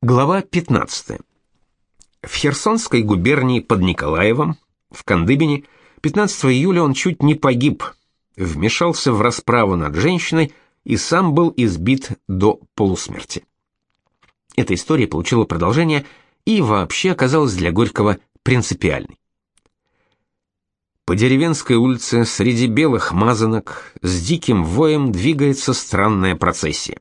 Глава 15. В Херсонской губернии под Николаевом, в Кандыбине, 15 июля он чуть не погиб, вмешался в расправу над женщиной и сам был избит до полусмерти. Эта история получила продолжение и вообще оказалась для Горького принципиальной. По деревенской улице среди белых мазанок с диким воем двигается странная процессия.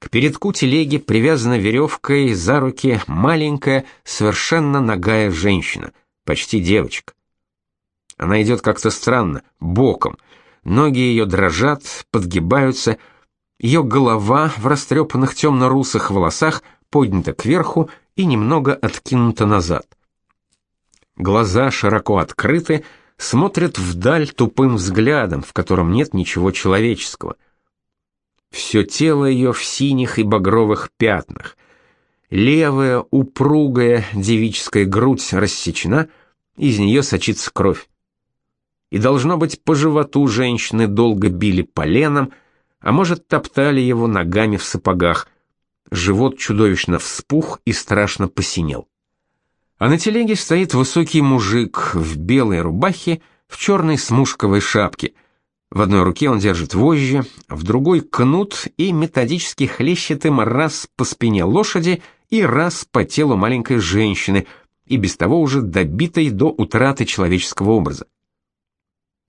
К передку телеги привязана веревкой за руки маленькая, совершенно нагая женщина, почти девочка. Она идет как-то странно, боком. Ноги ее дрожат, подгибаются. Ее голова в растрепанных темно-русых волосах поднята кверху и немного откинута назад. Глаза широко открыты, смотрят вдаль тупым взглядом, в котором нет ничего человеческого — все тело ее в синих и багровых пятнах. Левая упругая девическая грудь рассечена, из нее сочится кровь. И должно быть, по животу женщины долго били поленом, а может, топтали его ногами в сапогах. Живот чудовищно вспух и страшно посинел. А на телеге стоит высокий мужик в белой рубахе, в черной смушковой шапке — в одной руке он держит вожжи, в другой кнут и методически хлещет им раз по спине лошади и раз по телу маленькой женщины, и без того уже добитой до утраты человеческого образа.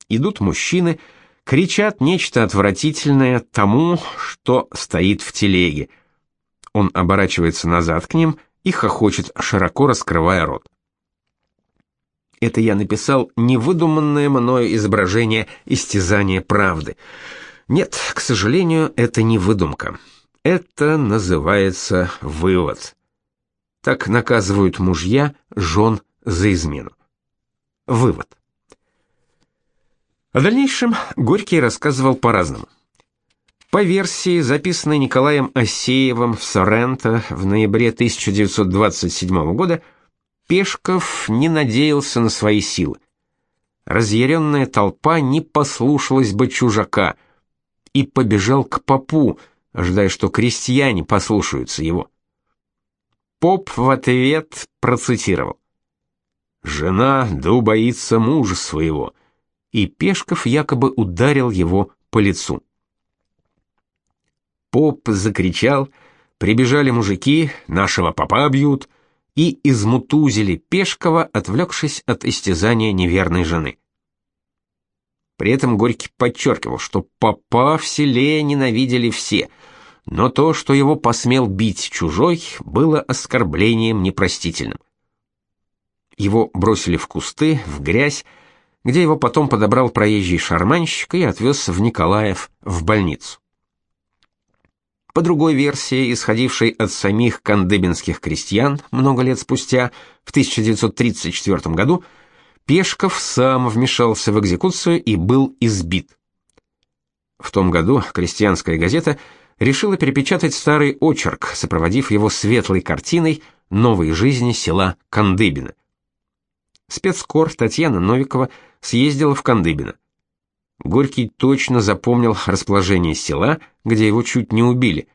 Идут мужчины, кричат нечто отвратительное тому, что стоит в телеге. Он оборачивается назад к ним и хохочет, широко раскрывая рот. Это я написал невыдуманное мною изображение истязания правды. Нет, к сожалению, это не выдумка. Это называется вывод. Так наказывают мужья жен за измену. Вывод. О дальнейшем Горький рассказывал по-разному. По версии, записанной Николаем Осеевым в Соренто в ноябре 1927 года, Пешков не надеялся на свои силы. Разъяренная толпа не послушалась бы чужака и побежал к попу, ожидая, что крестьяне послушаются его. Поп в ответ процитировал. «Жена да убоится мужа своего», и Пешков якобы ударил его по лицу. Поп закричал, прибежали мужики, нашего попа бьют, и измутузили Пешкова, отвлекшись от истязания неверной жены. При этом Горький подчеркивал, что папа в селе ненавидели все, но то, что его посмел бить чужой, было оскорблением непростительным. Его бросили в кусты, в грязь, где его потом подобрал проезжий шарманщик и отвез в Николаев в больницу. По другой версии, исходившей от самих кандыбинских крестьян много лет спустя, в 1934 году, Пешков сам вмешался в экзекуцию и был избит. В том году крестьянская газета решила перепечатать старый очерк, сопроводив его светлой картиной новой жизни села Кандыбино. Спецкор Татьяна Новикова съездила в Кандыбино. Горький точно запомнил расположение села, где его чуть не убили.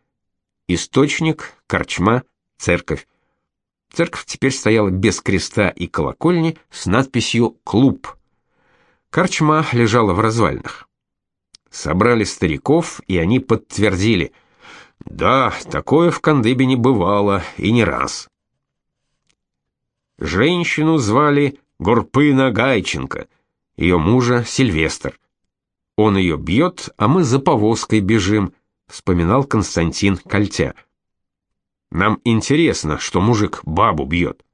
Источник, корчма, церковь. Церковь теперь стояла без креста и колокольни с надписью «Клуб». Корчма лежала в развалинах. Собрали стариков, и они подтвердили. Да, такое в Кандыбе бывало, и не раз. Женщину звали Горпына Гайченко, ее мужа Сильвестр. Он ее бьет, а мы за повозкой бежим, вспоминал Константин Кольтя. Нам интересно, что мужик бабу бьет.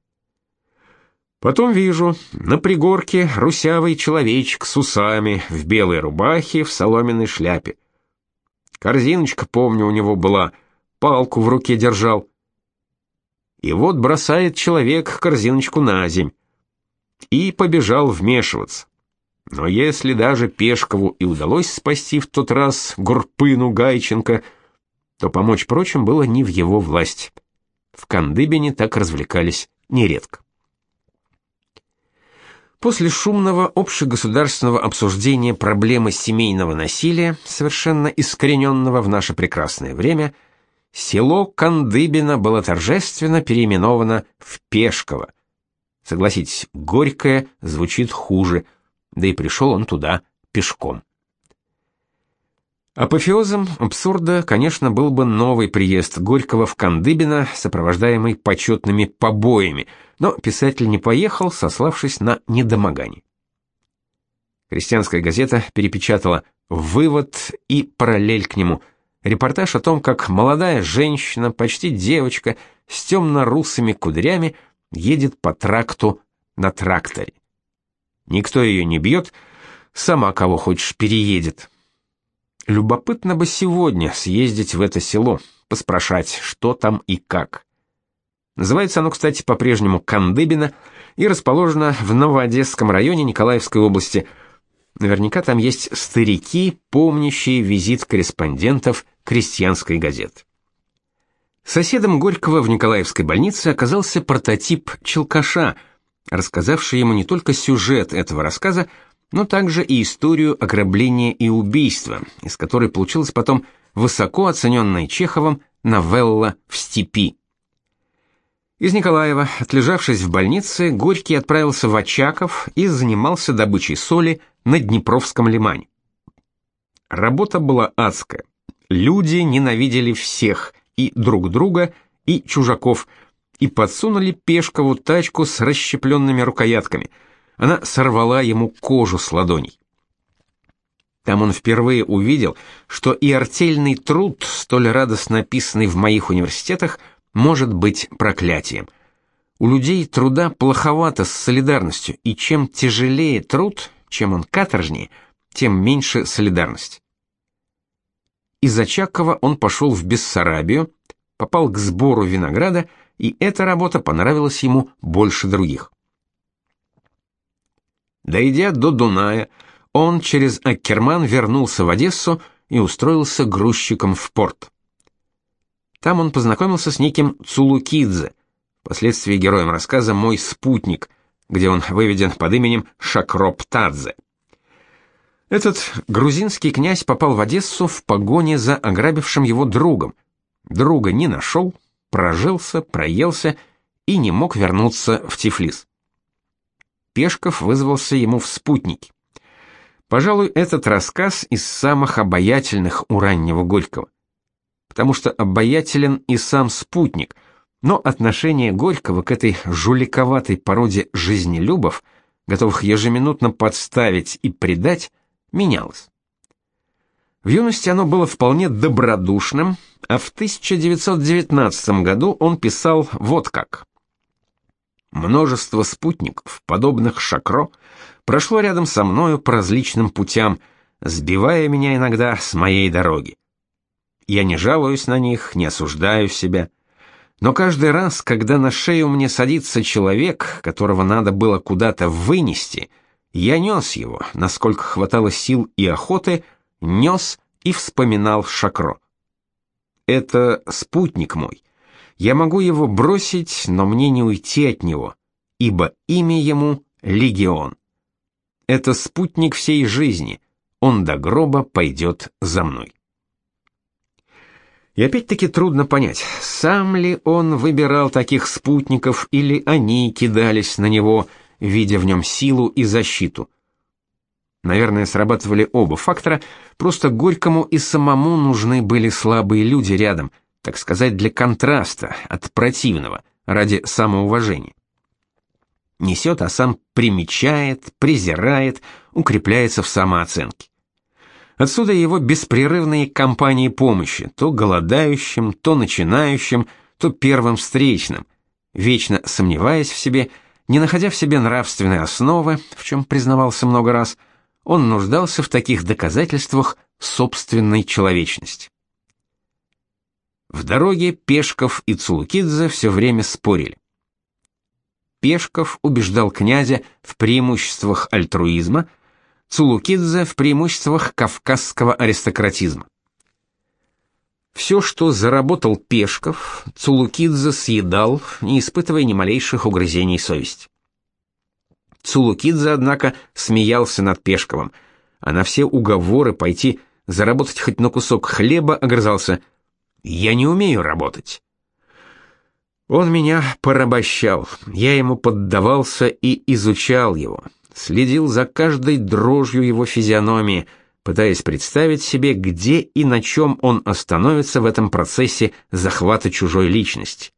Потом вижу, на пригорке русявый человечек с усами, в белой рубахе, в соломенной шляпе. Корзиночка, помню, у него была, палку в руке держал. И вот бросает человек корзиночку на земь и побежал вмешиваться. Но если даже Пешкову и удалось спасти в тот раз Гурпыну Гайченко, то помочь прочим было не в его власти. В Кандыбине так развлекались нередко. После шумного общегосударственного обсуждения проблемы семейного насилия, совершенно искорененного в наше прекрасное время, село Кандыбино было торжественно переименовано в Пешково. Согласитесь, Горькое звучит хуже, да и пришел он туда пешком. Апофеозом абсурда, конечно, был бы новый приезд Горького в Кандыбино, сопровождаемый почетными побоями, но писатель не поехал, сославшись на недомогание. Крестьянская газета перепечатала вывод и параллель к нему. Репортаж о том, как молодая женщина, почти девочка, с темно-русыми кудрями едет по тракту на тракторе. Никто ее не бьет, сама кого хочешь переедет. Любопытно бы сегодня съездить в это село, поспрашать, что там и как. Называется оно, кстати, по-прежнему Кандыбино и расположено в Новоодесском районе Николаевской области – Наверняка там есть старики, помнящие визит корреспондентов крестьянской газеты. Соседом Горького в Николаевской больнице оказался прототип Челкаша, рассказавший ему не только сюжет этого рассказа, но также и историю ограбления и убийства, из которой получилась потом высоко оцененная Чеховым новелла «В степи». Из Николаева, отлежавшись в больнице, Горький отправился в Очаков и занимался добычей соли на Днепровском лимане. Работа была адская. Люди ненавидели всех, и друг друга, и чужаков, и подсунули Пешкову тачку с расщепленными рукоятками. Она сорвала ему кожу с ладоней. Там он впервые увидел, что и артельный труд, столь радостно описанный в моих университетах, может быть проклятием. У людей труда плоховато с солидарностью, и чем тяжелее труд, чем он каторжнее, тем меньше солидарность. Из Очакова он пошел в Бессарабию, попал к сбору винограда, и эта работа понравилась ему больше других. Дойдя до Дуная, он через Аккерман вернулся в Одессу и устроился грузчиком в порт. Там он познакомился с неким Цулукидзе, впоследствии героем рассказа «Мой спутник», где он выведен под именем Шакроп Тадзе. Этот грузинский князь попал в Одессу в погоне за ограбившим его другом. Друга не нашел, прожился, проелся и не мог вернуться в Тифлис. Пешков вызвался ему в спутники. Пожалуй, этот рассказ из самых обаятельных у раннего Горького потому что обаятелен и сам спутник, но отношение Горького к этой жуликоватой породе жизнелюбов, готовых ежеминутно подставить и предать, менялось. В юности оно было вполне добродушным, а в 1919 году он писал вот как. Множество спутников, подобных Шакро, прошло рядом со мною по различным путям, сбивая меня иногда с моей дороги. Я не жалуюсь на них, не осуждаю себя. Но каждый раз, когда на шею мне садится человек, которого надо было куда-то вынести, я нес его, насколько хватало сил и охоты, нес и вспоминал Шакро. Это спутник мой. Я могу его бросить, но мне не уйти от него, ибо имя ему Легион. Это спутник всей жизни. Он до гроба пойдет за мной. И опять-таки трудно понять, сам ли он выбирал таких спутников или они кидались на него, видя в нем силу и защиту. Наверное, срабатывали оба фактора, просто Горькому и самому нужны были слабые люди рядом, так сказать, для контраста от противного, ради самоуважения. Несет, а сам примечает, презирает, укрепляется в самооценке. Отсюда его беспрерывные кампании помощи, то голодающим, то начинающим, то первым встречным, вечно сомневаясь в себе, не находя в себе нравственной основы, в чем признавался много раз, он нуждался в таких доказательствах собственной человечности. В дороге Пешков и Цулукидзе все время спорили. Пешков убеждал князя в преимуществах альтруизма – Цулукидзе в преимуществах кавказского аристократизма. Все, что заработал Пешков, Цулукидзе съедал, не испытывая ни малейших угрызений совести. Цулукидзе, однако, смеялся над Пешковым, а на все уговоры пойти заработать хоть на кусок хлеба огрызался. Я не умею работать. Он меня порабощал. Я ему поддавался и изучал его, следил за каждой дрожью его физиономии, пытаясь представить себе, где и на чем он остановится в этом процессе захвата чужой личности.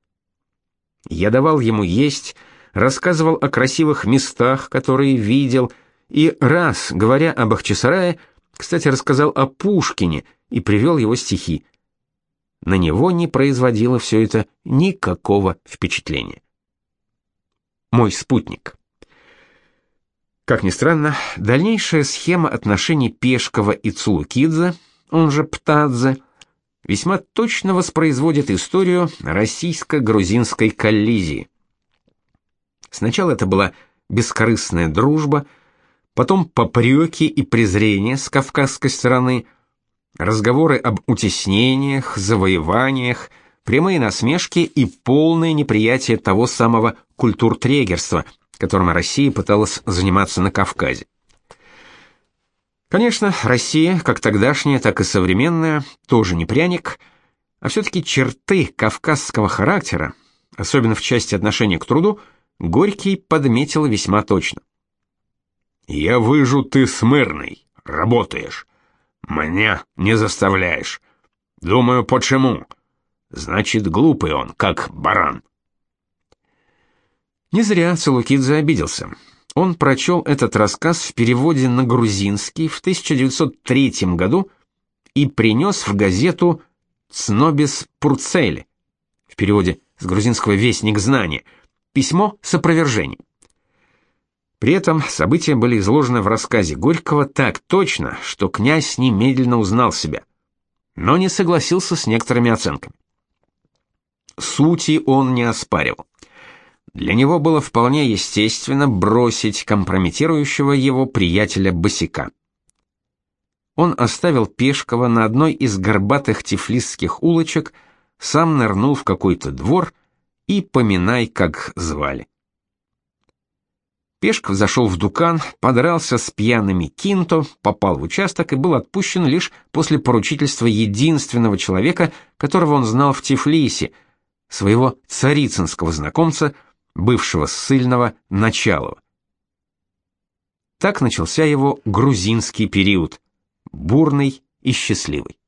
Я давал ему есть, рассказывал о красивых местах, которые видел, и раз, говоря об Ахчисарае, кстати, рассказал о Пушкине и привел его стихи. На него не производило все это никакого впечатления. Мой спутник. Как ни странно, дальнейшая схема отношений Пешкова и Цулукидзе, он же Птадзе, весьма точно воспроизводит историю российско-грузинской коллизии. Сначала это была бескорыстная дружба, потом попреки и презрение с кавказской стороны, разговоры об утеснениях, завоеваниях, прямые насмешки и полное неприятие того самого культуртрегерства, которым Россия пыталась заниматься на Кавказе. Конечно, Россия, как тогдашняя, так и современная, тоже не пряник, а все-таки черты кавказского характера, особенно в части отношения к труду, Горький подметил весьма точно. «Я выжу, ты смырный, работаешь. Меня не заставляешь. Думаю, почему? Значит, глупый он, как баран». Не зря Целукидзе обиделся. Он прочел этот рассказ в переводе на грузинский в 1903 году и принес в газету «Цнобис Пурцели» в переводе с грузинского «Вестник знания», письмо с опровержением. При этом события были изложены в рассказе Горького так точно, что князь немедленно узнал себя, но не согласился с некоторыми оценками. Сути он не оспаривал. Для него было вполне естественно бросить компрометирующего его приятеля Босика. Он оставил Пешкова на одной из горбатых тифлисских улочек, сам нырнул в какой-то двор и поминай, как звали. Пешков зашел в Дукан, подрался с пьяными Кинто, попал в участок и был отпущен лишь после поручительства единственного человека, которого он знал в Тифлисе, своего царицынского знакомца – бывшего ссыльного Началова. Так начался его грузинский период, бурный и счастливый.